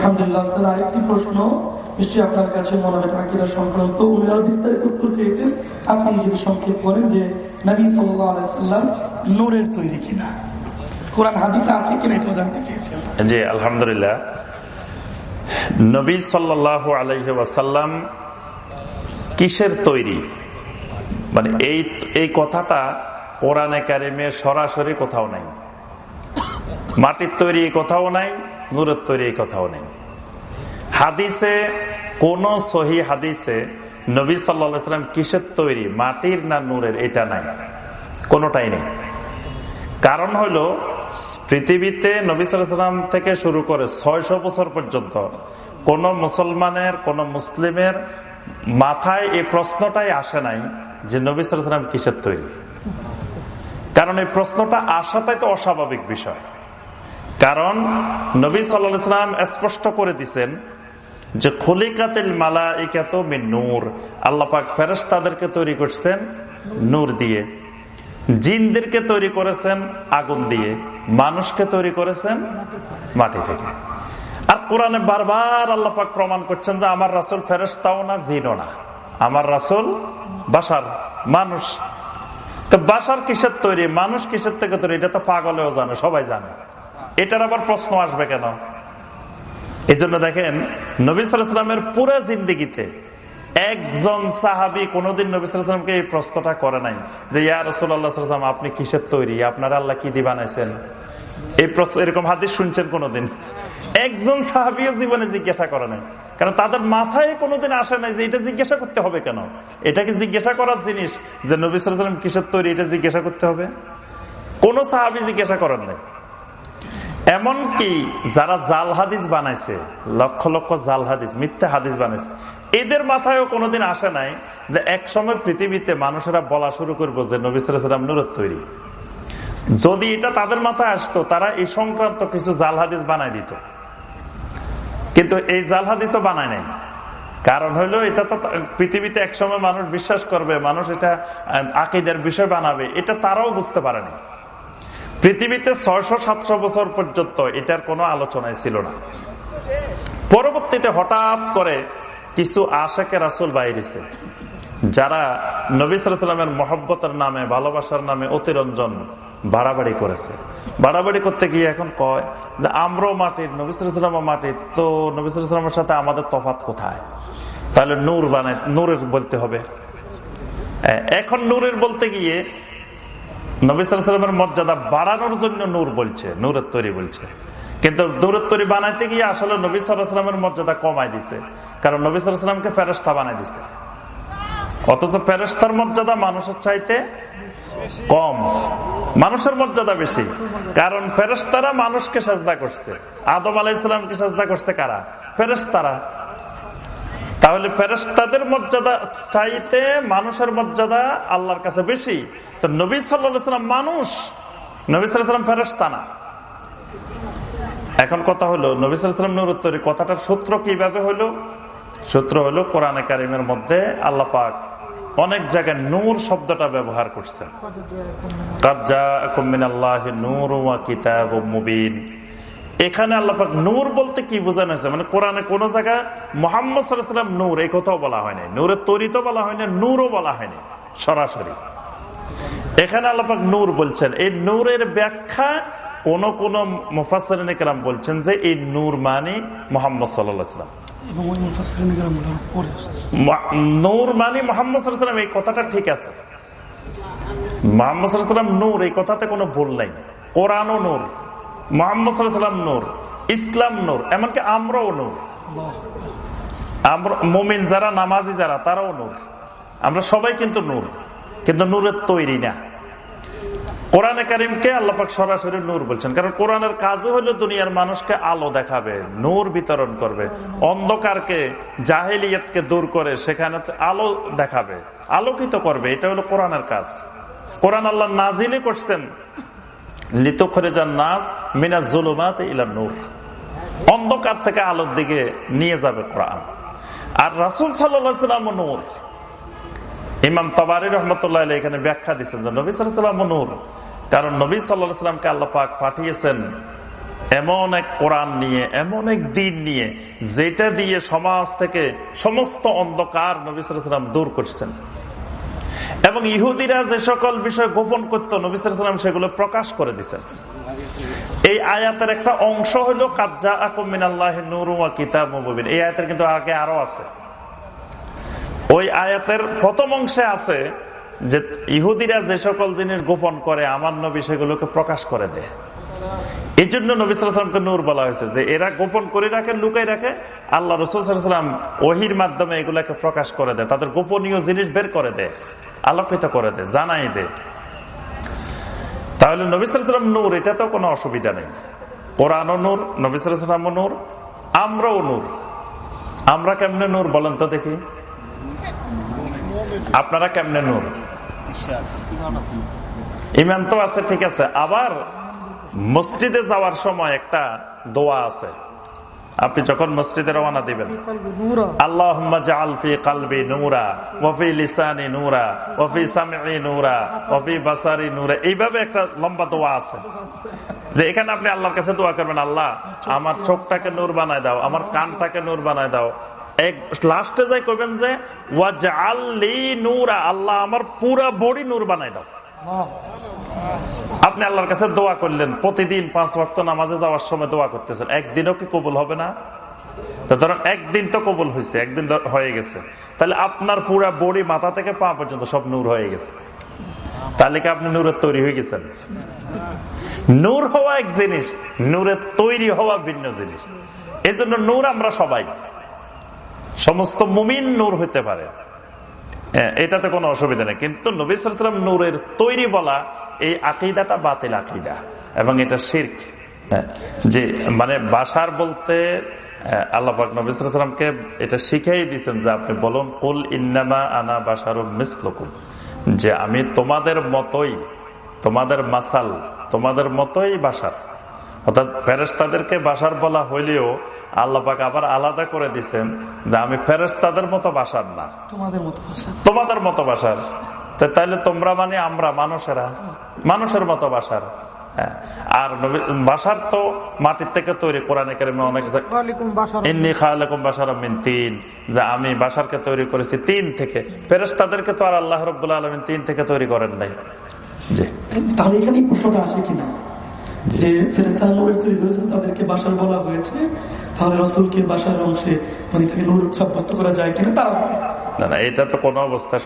আলহামদুলিল্লাহ আরেকটি প্রশ্ন। নিশ্চয়ই আপনার কাছে মনে হয় আকিদা সংক্রান্ত উনি বিস্তারিত উত্তর চেয়েছেন। আপনি যদি সংক্ষেপ করেন যে নবী সাল্লাম নূরের তৈরি কিনা। কোরআন আছে কিনা জানতে চেয়েছেন। আলহামদুলিল্লাহ। নবী কিসের তৈরি? মানে এই এই কথাটা কোরআনে কারিমে সরাসরি কোথাও নাই। মাটির তৈরি কোথাও নাই নূরের তৈরি কথাও নেই। হাদিসে, কোন সহি হাদিসে নবী সাল্লাম কিসের তৈরি? মাটির না নূরের? এটা নাই। কোনটাই নেই। কারণ হইল পৃথিবীতে নবী সাল্লাম থেকে শুরু করে ছয়শো বছর পর্যন্ত কোন মুসলমানের, কোন মুসলিমের মাথায় এই প্রশ্নটাই আসে নাই যে নবী সাল্লাম কিসের তৈরি? কারণ এই প্রশ্নটা আসাটাই তো অস্বাভাবিক বিষয়। কারণ নবী সাল্লাম স্পষ্ট করে দিচ্ছেন যে খলিকাতিল মালা ইকাত নূর। আল্লাপাক ফেরেস তাদেরকে তৈরি করছেন নূর দিয়ে। জিনদেরকে তৈরি করেছেন আগুন দিয়ে। মানুষকে তৈরি করেছেন মাটি থেকে। আর কোরআনে বারবার আল্লাপাক প্রমাণ করছেন যে আমার রাসুল ফেরেস্তাও না, জিনও না। আমার রাসুল বাসার মানুষ। তো বাসার কিসের তৈরি? মানুষ কিসের থেকে তৈরি? এটা তো পাগলেও জানে, সবাই জানে। এটার আবার প্রশ্ন আসবে কেন? এই জন্য দেখেন, নবী সালামের পুরো জিন্দিগিতে একজন সাহাবি কোনদিন নবী সালামকে এই প্রশ্নটা করে নাই যে, ইয়া রসুল্লাহাম আপনি কিসের তৈরি? আপনার আল্লাহ কি দি বানাইছেন? এই প্রশ্ন, এরকম হাদিস শুনছেন কোনদিন? একজন সাহাবিও জীবনে জিজ্ঞাসা করে নাই। কারণ তাদের মাথায় কোনোদিন আসে নাই যে, এটা জিজ্ঞাসা করতে হবে কেন? এটা কি জিজ্ঞাসা করার জিনিস যে, নবী সালাম কিসের তৈরি এটা জিজ্ঞাসা করতে হবে? কোন সাহাবি জিজ্ঞাসা করার নাই। এমনকি যারা জাল হাদিস বানাইছে, লক্ষ লক্ষ জাল হাদিস, মিথ্যা হাদিস বানাইছে, এদের মাথায়ও কোনোদিন আসে নাই যে এক সময় পৃথিবীতে মানুষেরা বলা শুরু করব যে নবিসাম নুরত তৈরি। যদি এটা তাদের মাথায় আসতো, তারা এই সংক্রান্ত কিছু জাল হাদিস বানাই দিত। কিন্তু এই জাল হাদিসও বানায় নাই। কারণ হইল, এটা তো পৃথিবীতে একসময় মানুষ বিশ্বাস করবে, মানুষ এটা আকিদের বিষয় বানাবে, এটা তারাও বুঝতে পারেনি। পৃথিবীতে ছয়শো সাতশো বছর পর্যন্ত এটার কোনো আলোচনায় ছিল না। পরবর্তীতে হঠাৎ করে কিছু আশেকে রাসুল বাইরেছে যারা নবিসামের মহব্বতের নামে, ভালোবাসার নামে অতিরঞ্জন বাড়াবাড়ি করেছে। বাড়াবাড়ি করতে গিয়ে এখন কয় যে, আমরাও মাটির নবিসাম মাটির, তো নবিসামের সাথে আমাদের তফাত কোথায়? তাহলে নূর বানায়, নূরের বলতে হবে। এখন নূরের বলতে গিয়ে নবিসামের মর্যাদা বাড়ানোর জন্য নূর বলছে, নূরের তৈরি বলছে। কিন্তু দূরের তৈরি বানাইতে গিয়ে আসলে নবী সালামের মর্যাদা কমাই দিছে। কারণ নবী সালামকে ফেরস্তা বানাই দিছে। অথচ ফেরস্তার মর্যাদা মানুষের চাইতে কম। মানুষের মর্যাদা বেশি। কারণ ফেরস্তারা মানুষকে সাজদা করছে। আদম আলাহ ইসলামকে সাজদা করছে কারা? ফেরস্তারা তাহলে ফেরস্তাদের মর্যাদা চাইতে মানুষের মর্যাদা আল্লাহর কাছে বেশি। তো নবী সাল্লাম মানুষ নবী সাল্লাম ফেরস্তা না। এখন কথা হলো নবী সাল্লাম নুরুত্তরি কথাটার সূত্র কীভাবে হলো? সূত্র হলো কোরআনে কারিমের মধ্যে আল্লাহ পাক অনেক জায়গায় নূর শব্দটা ব্যবহার করছে এখানে আল্লাপাক নূর বলতে কি বোঝানো হয়েছে? মানে কোরআনে কোন জায়গায় মোহাম্মদ সাল্লাম নূর এই কথাও বলা হয়নি। নূরের তৈরি তো বলা হয়নি নূরও বলা হয়নি সরাসরি। এখানে আল্লাপাক নূর বলছেন। এই নূরের ব্যাখ্যা কোন কোন মুফাসরিনাম বলছেন যে এই নূর মানে মোহাম্মদ সাল্লাম নূর মানে মোহাম্মদ সাল্লাম এই কথাটা ঠিক আছে। মোহাম্মদ সাল্লাম নূর এই কথাতে কোনো ভুল নাই। কোরআনও নূর। মোহাম্মদ সাল্লাম নূর, ইসলাম নূর, এমনকি আমরাও নূর। আমরা মোমিন যারা, নামাজি যারা, তারাও নূর। আমরা সবাই কিন্তু নূর, কিন্তু নূরের তৈরি না। কোরআনে কারিমকে আল্লাপাক সরাসরি নূর বলছেন, কারণ কোরআনের কাজে হলো দুনিয়ার মানুষকে আলো দেখাবে, নূর বিতরণ করবে। অন্ধকারকে, জাহেলিয়তকে দূর করে সেখানে আলো দেখাবে, আলোকিত করবে, এটা হলো কোরআনের কাজ। কোরআন আল্লাহ নাজিলে করছেন। নাজ মিনা জুলুমাত ইলা নূর। অন্ধকার থেকে আলোর দিকে নিয়ে যাবে কোরআন। আর রাসুল সাল্লাম নূর। ইমাম তবারি রহমতুল্লাহ এখানে ব্যাখ্যা দিচ্ছেন যে নবী সাল্লাম নূর। কারণ নবী সাল্লাহ সাল্লামকে আল্লাহ পাঠিয়েছেন এমন এক কোরআন নিয়ে, এমন এক দিন নিয়ে, যেটা দিয়ে সমাজ থেকে সমস্ত অন্ধকার নবিসাম দূর করছেন। এবং ইহুদিরা যে সকল বিষয় গোপন করতো নবিসাম সেগুলো প্রকাশ করে দিচ্ছেন এই আয়াতের একটা অংশ হইল কাজ্জা আকুমিন নুরুয়া কিতাব এই আয়াতের কিন্তু আগে আরও আছে। ওই আয়াতের প্রথম অংশে আছে যে ইহুদিরা যে সকল জিনিস গোপন করে, আমার নবী সেগুলোকে প্রকাশ করে দেয়। এই জন্য নবিসামকে নূর বলা হয়েছে যে এরা গোপন করে রাখে লুকাই রাখে, আল্লাহ রসুলাম ওহির মাধ্যমে এগুলাকে প্রকাশ করে দেয়, তাদের গোপনীয় জিনিস বের করে দেয়। আলোকিত করে দেয় জানাই দে। তাহলে নবিসাম নূর এটা তো কোনো অসুবিধা নেই। কোরআনও নূর নবিসাম নূর, আমরাও নূর। আমরা কেমনে নূর বলেন তো দেখি? আপনারা কেমনে নূর? ইমান তো আছে, ঠিক আছে। আবার মসজিদে যাওয়ার সময় একটা দোয়া আছে। আপনি যখন মসজিদে রওনা দিবেন। আল্লাহ জালফি কালবি নুরা ওফি লিসানি নুরা ওফি সামি নুরা ওফি বাসারি নুরা। এইভাবে একটা লম্বা দোয়া আছে। যে এখানে আপনি আল্লাহর কাছে দোয়া করবেন, আল্লাহ, আমার চোখটাকে নূর বানায় দাও, আমার কানটাকে নূর বানায় দাও। এক লাস্টে যাই কবেন যে ওয়াজ আল্লি নুরা, আল্লাহ, আমার পুরা বডি নূর বানায় দাও। আপনি আল্লাহর কাছে দোয়া করলেন, প্রতিদিন পাঁচ ওয়াক্ত নামাজে যাওয়ার সময় দোয়া করতেছেন। একদিনও কি কবুল হবে না? তো ধরেন, একদিন তো কবুল হয়েছে একদিন হয়ে গেছে। তাহলে আপনার পুরা বড়ি মাথা থেকে পা পর্যন্ত সব নূর হয়ে গেছে। তাহলে কি আপনি নূরের তৈরি হয়ে গেছেন? নূর হওয়া এক জিনিস, নূরের তৈরি হওয়া ভিন্ন জিনিস। এই জন্য নূর আমরা সবাই। সমস্ত মুমিন নূর হইতে পারে। এটাতে কোনো অসুবিধা নেই। কিন্তু নবিসাম নূরের তৈরি বলা এই আকিদাটা বাতিল আকিদা এবং এটা শির্ক। যে মানে বাসার বলতে আল্লাহাক নবিসামকে এটা শিখাই দিচ্ছেন যে আপনি বলুন, কুল ইন্নামা আনা বাসার মিসলকুম। যে আমি তোমাদের মতোই, তোমাদের মাসাল, তোমাদের মতোই বাসার অর্থাৎ ফেরেস্তাদেরকে বাসার বলা হইলেও আল্লাপাক আবার আলাদা করে দিচ্ছেন যে আমি ফেরেস্তাদের মতো বাসার না। তোমাদের মতো তোমাদের মতো বাসার। তাইলে তোমরা মানে আমরা মানুষেরা? মানুষের মতো বাসার। হ্যাঁ। আর বাসার তো মাটির থেকে তৈরি কোরআনে কেরিমে অনেক ইন্নি খালাকুম বাসার মিন তিন। যে আমি বাসারকে তৈরি করেছি তিন থেকে। ফেরেস্তাদেরকে তো আর আল্লাহ রব্বুল্লা আলমিন তিন থেকে তৈরি করেন নাই। জি। তাহলে এখানে প্রশ্নটা আসে কিনা? যে ফেরেস্তারা নূরের তৈরি হয়েছে তাদেরকে বাসার বলা হয়েছে তাহলে রসুলকে বাসার অংশে মানে তাকে নূর সাব্যস্ত করা যায় কিনা তারা না না এটা তো কোনো অবস্থায়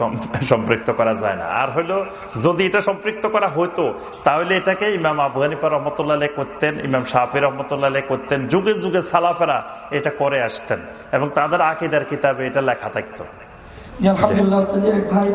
সম্পৃক্ত করা যায় না। আর হলো যদি এটা সম্পৃক্ত করা হতো তাহলে এটাকে ইমাম হানিফা রহমতুল্লাহ করতেন ইমাম শাহি রহমতুল্লাহ করতেন যুগে যুগে সালাফেরা এটা করে আসতেন এবং তাদের আকিদার কিতাবে এটা লেখা থাকতো। আলহামদুলিল্লাহ ভাই